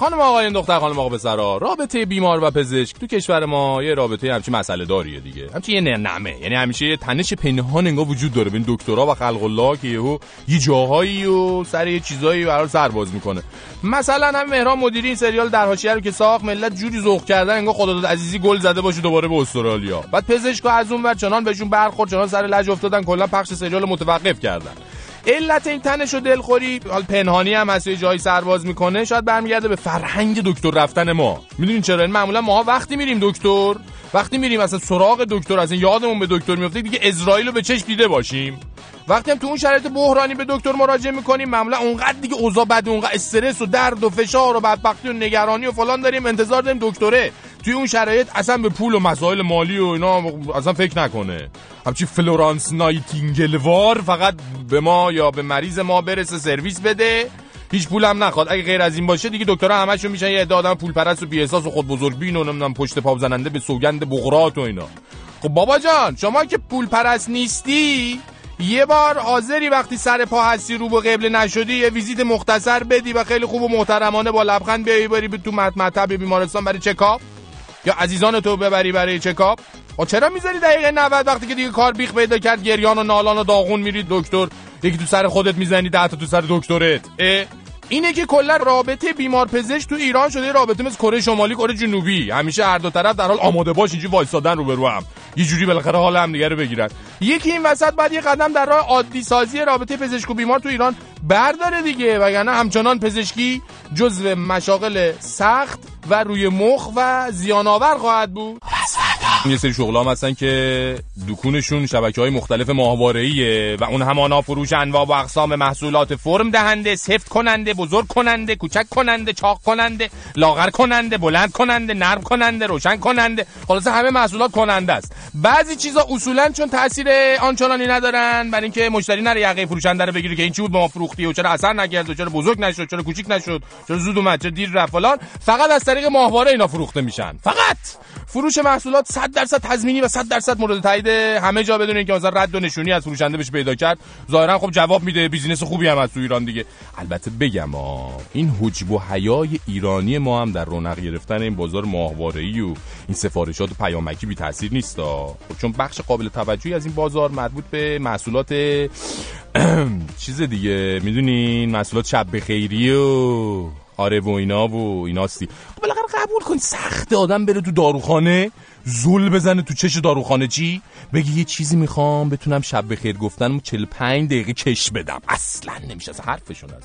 خانم آقایان دختر خانم آقا پسرا رابطه بیمار و پزشک تو کشور ما یه رابطه همچین مسئله داریه دیگه. همچین یه نعمه یعنی همیشه یه تنش پنهان انگار وجود داره بین دکترا و خلق الله که یهو یه جاهایی و سر یه چیزایی برای سرباز می‌کنه. مثلا هم مهران مدیری این سریال در حاشیه رو که ساخت ملت جوری ذوق کردن انگار خداداد عزیزی گل زده باشه دوباره به استرالیا. بعد پزشکا از اون ور چنان بهشون برخورد چنان سر لج افتادن کلا پخش سریال متوقف کردن. علت این تنش و دلخوری حال پنهانی هم هست جایی سرباز می‌کنه. شاید برمیگرده به فرهنگ دکتر رفتن ما. می‌دونین چرا؟ این معمولا ما وقتی میریم دکتر وقتی میریم اصلا سراغ دکتر از این یادمون به دکتر میفته دیگه اسرائیل رو به چشم دیده باشیم. وقتی هم تو اون شرایط بحرانی به دکتر مراجعه می‌کنیم معمولا اونقدر دیگه اوضاع بد اونقدر استرس و درد و فشار و بدبختی و نگرانی و فلان داریم انتظار داریم دکتره. توی اون شرایط اصلا به پول و مسائل مالی و اینا اصلا فکر نکنه. همچی فلورانس نایتینگل‌وار فقط به ما یا به مریض ما برسه سرویس بده. هیچ پولم نخواد. اگه غیر از این باشه دیگه دکترها همشون میشن یه عده آدم پول پرست و بی احساس و خود بزرگ بین و نمی‌دونم پشت پا زننده به سوگند بقراط و اینا. خب بابا جان شما که پول پرست نیستی یه بار حاضری وقتی سر پا هستی رو به قبله نشدی یه ویزیت مختصر بدی و خیلی خوب و محترمانه با لبخند بیایی بری به تو مطب بیمارستان برای چکاپ؟ یا عزیزان تو ببری برای چکاپ؟ و چرا می‌ذاری دقیقه 90 وقتی که دیگه کار بیخ پیدا کرد گریان و نالان و داغون میرید دکتر؟ یکی تو سر خودت می‌زنی ده تا تو سر دکترت. اینه که کلا رابطه بیمار پزشک تو ایران شده رابطه مثل کره شمالی کره جنوبی. همیشه هر دو طرف در حال آماده باش اینجوری وایسادن رو برو هم. یه جوری بالاخره حال هم دیگه رو بگیرن. یکی این وسط بعد یه قدم در راه عادی سازی رابطه پزشک و بیمار تو ایران برداره دیگه وگرنه همچنان پزشکی جزو مشاغل سخت و روی مخ و زیان آور خواهد بود. یه سری شغلام هستن که دکونشون شبکه های مختلف ماهواره‌ایه و اون همانا فروش انواع و اقسام محصولات فرم دهنده سفت کننده بزرگ کننده کوچک کننده چاق کننده لاغر کننده بلند کننده نرم کننده روشن کننده. خلاصه همه محصولات کننده است. بعضی چیزا اصولا چون تاثیر آنچنانی ندارن برای اینکه مشتری نره یقه فروشنده رو بگیره که این چی بود؟ به ما فروختی و چرا اثر نکرد و چرا بزرگ نشد؟ چرا کوچیک نشد؟ چرا زود اومد؟ چرا دیر رفت؟ فقط از طریق ماهواره اینا فروخته میشن. فقط. فروش محصولات 100 درصد تضمینی و 100 درصد مورد تایید. همه جا بدون اینکه مثلا رد و نشونی از فروشنده بشه پیدا کرد. ظاهرا خب جواب میده بیزینس خوبی هم از تو ایران دیگه. البته بگم ها این حجب و حیای ایرانی ما هم در رونق گرفتن این بازار ماهواره‌ای و این سفارشات پیامکی بی تاثیر نیست خب چون بخش قابل توجهی از این بازار مربوط به محصولات چیز دیگه می‌دونین؟ محصولات شب خیری و آره و اینا و ایناستی خب بالاخره قبول کن سخت آدم بره تو داروخانه زول بزنه تو چش داروخانه چی؟ بگی یه چیزی می‌خوام بتونم شب بخیر گفتن 45 دقیقه کش بدم. اصلا نمیشه از حرفشون از